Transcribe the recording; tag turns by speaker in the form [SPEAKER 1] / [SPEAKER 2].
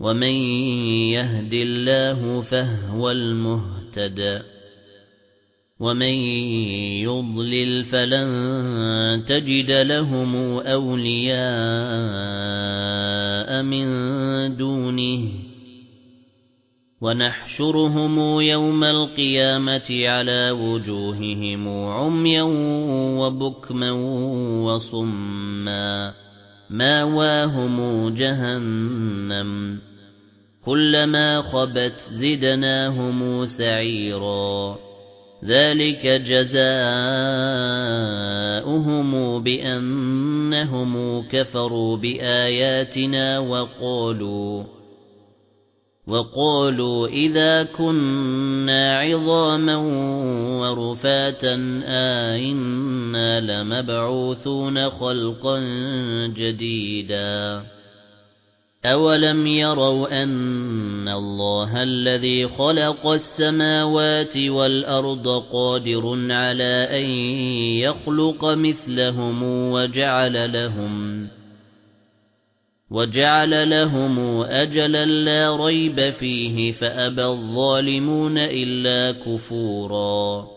[SPEAKER 1] وَمَن يَهْدِ اللَّهُ فَهُوَ الْمُهْتَدِ وَمَن يُضْلِلْ فَلَن تَجِدَ لَهُمْ أَوْلِيَاءَ مِن دُونِهِ وَنَحْشُرُهُمْ يَوْمَ الْقِيَامَةِ عَلَى وُجُوهِهِمْ عُمْيًا وَبُكْمًا وَصُمًّا مَأْوَاهُمْ جَهَنَّمُ. كُلَّمَا خَبَتْ زِدْنَاهُمْ سَعِيرًا. ذَلِكَ جَزَاؤُهُمْ بِأَنَّهُمْ كَفَرُوا بِآيَاتِنَا وَقَالُوا وَقَالُوا إِذَا كُنَّا عِظَامًا وَرُفَاتًا أَإِنَّا لَمَبْعُوثُونَ خَلْقًا جَدِيدًا أَوَلَمْ يَرَوْا أَنَّ اللَّهَ الَّذِي خَلَقَ السَّمَاوَاتِ وَالْأَرْضَ قَادِرٌ عَلَى أَن يَخْلُقَ مِثْلَهُم وَجَعَلَ لَهُمْ وَجَعَلَ لَهُمْ أَجَلًا لَّا رَيْبَ فِيهِ فَأَبَى الظَّالِمُونَ إِلَّا كُفُورًا